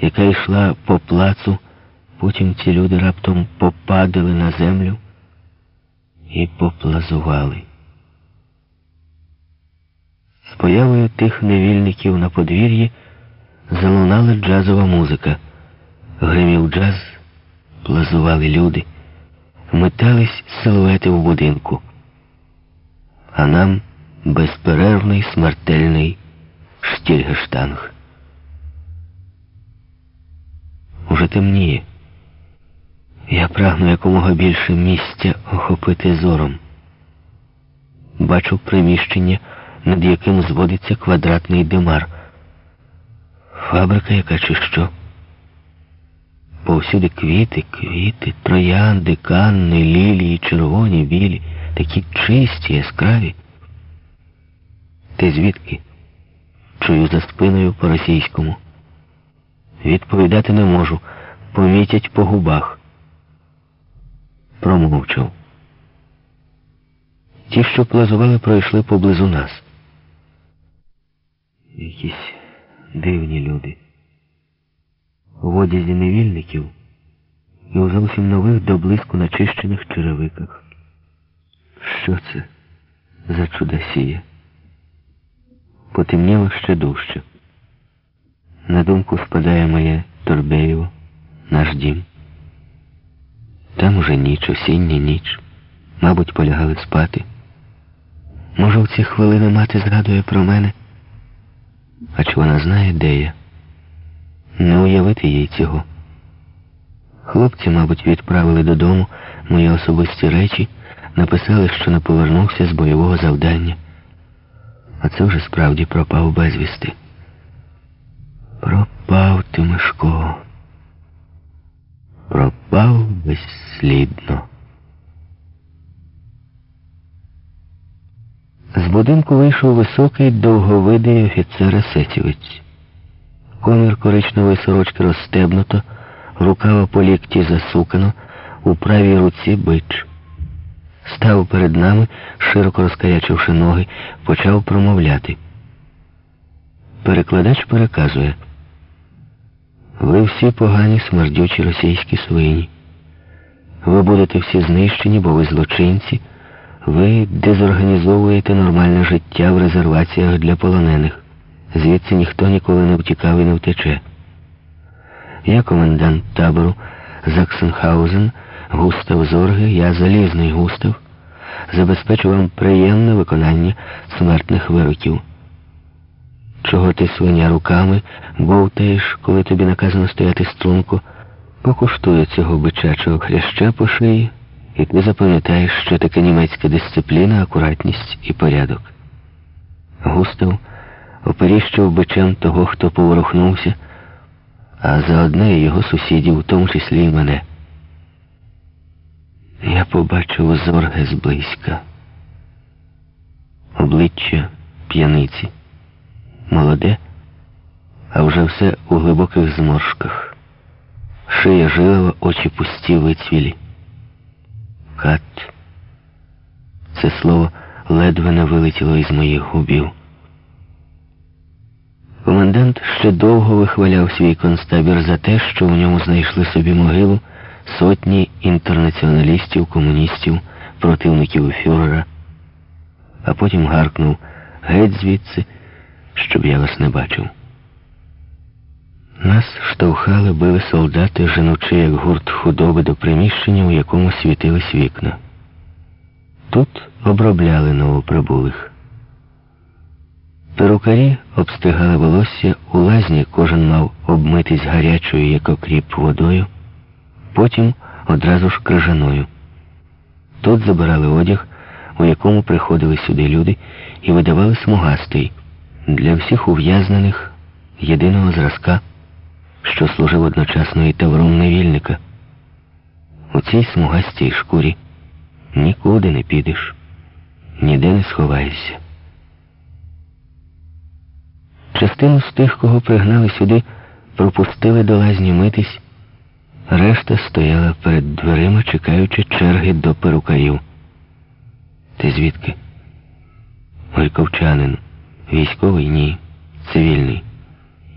яка йшла по плацу, потім ці люди раптом попадали на землю і поплазували. З появою тих невільників на подвір'ї залунала джазова музика. Гримів джаз, плазували люди, метались силуети в будинку. А нам безперервний смертельний штільгештанг. Уже темніє. Я прагну якомога більше місця охопити зором. Бачу приміщення, над яким зводиться квадратний димар. Фабрика яка чи що? Повсюди квіти, квіти, троянди, канни, лілії, червоні, білі, такі чисті, яскраві. Ти звідки? Чую за спиною по російському. Відповідати не можу, помітять по губах. Промовчав. Ті, що плазували, пройшли поблизу нас. Якісь дивні люди. У одязі невільників і у зовсім нових до блиску начищених черевиках. Що це за чудосія? Потемніло ще дужче. На думку спадає моє Торбеєво, наш дім. Там уже ніч, осіння ніч. Мабуть, полягали спати. Може, в ці хвилини мати згадує про мене? А чи вона знає, де я? Не уявити їй цього. Хлопці, мабуть, відправили додому мої особисті речі, написали, що не повернувся з бойового завдання. А це вже справді пропав безвісти. Пропав ти, Мишко. Пропав безслідно. З будинку вийшов високий довговидий офіцер есетівець. Комір коричневої сорочки розстебнуто, рукава по лікті засукано, у правій руці бич. Став перед нами, широко розкарячивши ноги, почав промовляти. Перекладач переказує. Ви всі погані смердючі російські свині. Ви будете всі знищені, бо ви злочинці. Ви дезорганізовуєте нормальне життя в резерваціях для полонених. Звідси ніхто ніколи не втікав і не втече. Я комендант табору Заксенхаузен, Густав Зорги, я залізний Густав, забезпечу вам приємне виконання смертних вироків. Чого ти свиня руками бовтаєш, коли тобі наказано стояти струнку, покуштує цього бичачого хряща по шиї, і ти запам'ятаєш, що таке німецька дисципліна, акуратність і порядок. Густав оперіщив бичем того, хто поворухнувся, а заодно і його сусідів, у тому числі і мене. Я побачив зорге зблизька. Обличчя п'яниці. Молоде, а вже все у глибоких зморшках. Шия жилова, очі пусті вицвілі. Кат. Це слово ледве не вилетіло із моїх губів. Комендант ще довго вихваляв свій концтабір за те, що в ньому знайшли собі могилу сотні інтернаціоналістів, комуністів, противників фюрера, а потім гаркнув геть звідси, щоб я вас не бачив. Нас штовхали, били солдати, женучи, як гурт худоби до приміщення, у якому світились вікна. Тут обробляли новоприбулих. Перукарі обстигали волосся, у лазні кожен мав обмитись гарячою, як окріп, водою, потім одразу ж крижаною. Тут забирали одяг, у якому приходили сюди люди, і видавали смугастий для всіх ув'язнених єдиного зразка, що служив одночасно і тавром невільника. У цій смугастій шкурі нікуди не підеш, ніде не сховаєшся. Частину з тих, кого пригнали сюди, пропустили до лазні митись, решта стояла перед дверима, чекаючи черги до перукарів. Ти звідки? Горьковчанин. Військовий ні. Цивільний.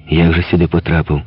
Як же сюди потрапив?